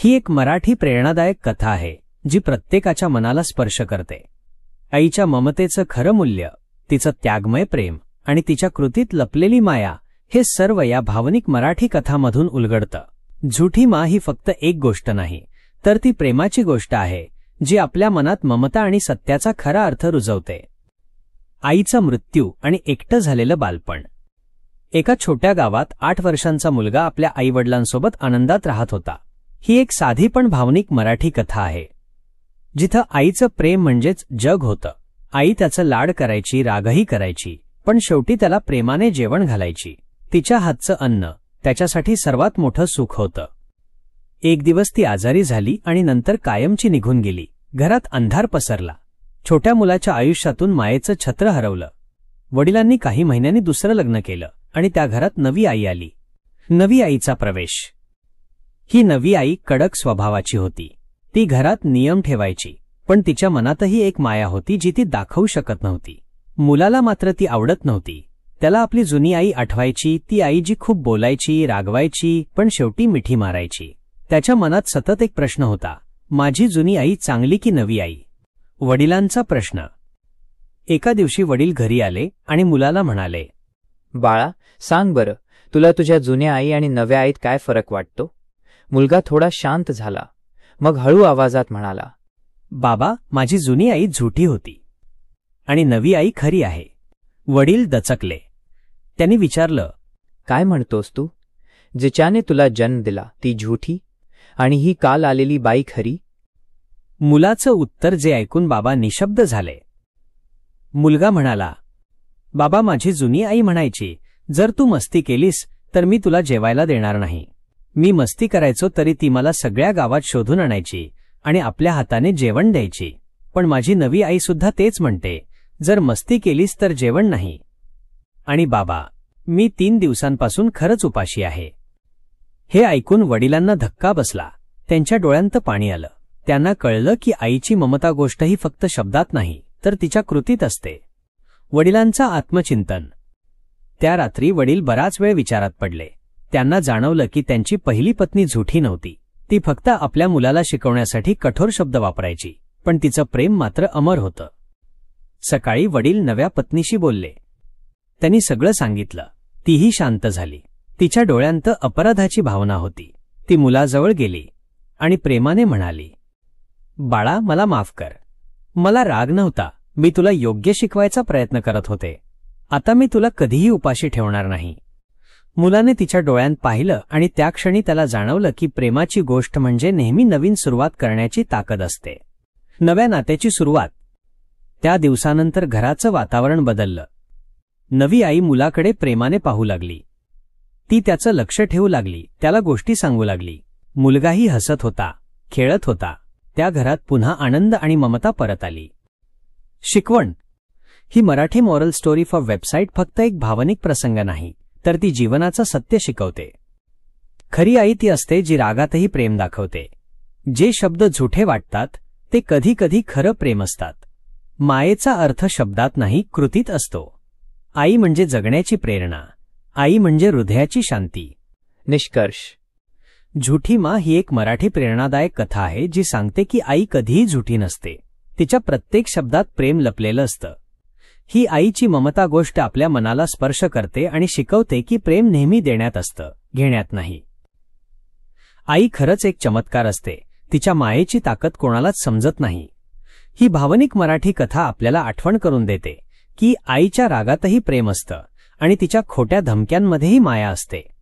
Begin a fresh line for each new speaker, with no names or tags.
ही एक मराठी प्रेरणादायक कथा आहे जी प्रत्येकाच्या मनाला स्पर्श करते. आईच्या ममतेचं खरं मूल्य तिचं त्यागमय प्रेम आणि तिच्या कृतीत लपलेली माया हे सर्व या भावनिक मराठी कथामधून उलगडतं. झुठी मा ही फक्त एक गोष्ट नाही तर ती प्रेमाची गोष्ट आहे जी आपल्या मनात ममता आणि सत्याचा खरा अर्थ रुजवते. आईचा मृत्यू आणि एकटं झालेलं बालपण. एका छोट्या गावात आठ वर्षांचा मुलगा आपल्या आईवडिलांसोबत आनंदात राहत होता. ही एक साधी पण भावनिक मराठी कथा आहे. जिथं आईचं प्रेम म्हणजेच जग होतं. आई त्याचं लाड करायची रागही करायची पण शेवटी त्याला प्रेमाने जेवण घालायची. तिच्या हातचं अन्न त्याच्यासाठी सर्वात मोठं सुख होतं. एक दिवस ती आजारी झाली आणि नंतर कायमची निघून गेली. घरात अंधार पसरला. छोट्या मुलाच्या आयुष्यातून मायेचं छत्र हरवलं. वडिलांनी काही महिन्यांनी दुसरं लग्न केलं आणि त्या घरात नवी आई आली. नवी आईचा प्रवेश. ही नवी आई कडक स्वभावाची होती. ती घरात नियम ठेवायची पण तिच्या मनातही एक माया होती जी ती दाखवू शकत नव्हती. मुलाला मात्र ती आवडत नव्हती. त्याला आपली जुनी आई आठवायची ती आई जी खूप बोलायची रागवायची पण शेवटी मिठी मारायची. त्याच्या मनात सतत एक प्रश्न होता माझी जुनी आई चांगली की नवी आई? वडिलांचा प्रश्न. एका दिवशी वडील घरी आले आणि मुलाला म्हणाले
बाळा सांग बरं तुला तुझ्या जुन्या आई आणि नव्या आईत काय फरक वाटतो? मुलगा थोडा शांत झाला. मग हळू आवाजात म्हणाला
बाबा माझी जुनी आई झुटी होती आणि नवी आई खरी आहे. वडील दचकले. त्यांनी विचारलं
काय म्हणतोस तू? जिच्याने तुला जन्म दिला ती झूठी? आणि ही काल आलेली बाई खरी?
मुलाचं उत्तर जे ऐकून बाबा निशब्द झाले. मुलगा म्हणाला बाबा माझी जुनी आई म्हणायची जर तू मस्ती केलीस तर मी तुला जेवायला देणार नाही. मी मस्ती करायचो तरी ती मला सगळ्या गावात शोधून आणायची आणि आपल्या हाताने जेवण द्यायची. पण माझी नवी आई सुद्धा तेच म्हणते जर मस्ती केलीस तर जेवण नाही. आणि बाबा मी तीन दिवसांपासून खरंच उपाशी आहे. हे ऐकून वडिलांना धक्का बसला. त्यांच्या डोळ्यांत पाणी आलं. त्यांना कळलं की आईची ममता गोष्ट ही फक्त शब्दात नाही तर तिच्या कृतीत असते. वडिलांचा आत्मचिंतन. त्या रात्री वडील बराच वेळ विचारात पडले. त्यांना जाणवलं की त्यांची पहिली पत्नी झुठी नव्हती. ती फक्त आपल्या मुलाला शिकवण्यासाठी कठोर शब्द वापरायची पण तिचं प्रेम मात्र अमर होतं. सकाळी वडील नव्या पत्नीशी बोलले. त्यांनी सगळं सांगितलं. तीही शांत झाली. तिच्या डोळ्यांत अपराधाची भावना होती. ती मुलाजवळ गेली आणि प्रेमाने म्हणाली बाळा मला माफ कर. मला राग नव्हता. मी तुला योग्य शिकवायचा प्रयत्न करत होते. आता मी तुला कधीही उपाशी ठेवणार नाही. मुलाने तिच्या डोळ्यांत पाहिलं आणि त्या क्षणी त्याला जाणवलं की प्रेमाची गोष्ट म्हणजे नेहमी नवीन सुरुवात करण्याची ताकद असते. नव्या नात्याची सुरुवात. त्या दिवसानंतर घराचं वातावरण बदललं. नवी आई मुलाकडे प्रेमाने पाहू लागली. ती त्याचं लक्ष ठेवू लागली त्याला गोष्टी सांगू लागली. मुलगाही हसत होता खेळत होता. त्या घरात पुन्हा आनंद आणि ममता परत आली. शिकवण. ही Marathi moral story for website फक्त एक भावनिक प्रसंग नाही. तर ती जीवनाचं सत्य शिकवते. खरी आई ती असते जी रागातही प्रेम दाखवते. जे शब्द झुठे वाटतात ते कधी कधी खरं प्रेम असतात. मायेचा अर्थ शब्दात नाही कृतीत असतो. आई म्हणजे जगण्याची प्रेरणा. आई म्हणजे हृदयाची शांती.
निष्कर्ष.
झुठी मा ही एक मराठी प्रेरणादायक कथा आहे जी सांगते की आई कधीही झुठी नसते. तिच्या प्रत्येक शब्दात प्रेम लपलेलं असतं. ही आईची ममता गोष्ट आपल्या मनाला स्पर्श करते आणि शिकवते की प्रेम नेहमी देण्यात असतं घेण्यात नाही. आई खरंच एक चमत्कार असते तिच्या मायेची ताकद कोणालाच समजत नाही. ही भावनिक मराठी कथा आपल्याला आठवण करून देते की आईच्या रागातही प्रेम असतं आणि तिच्या खोट्या धमक्यांमध्येही माया असते.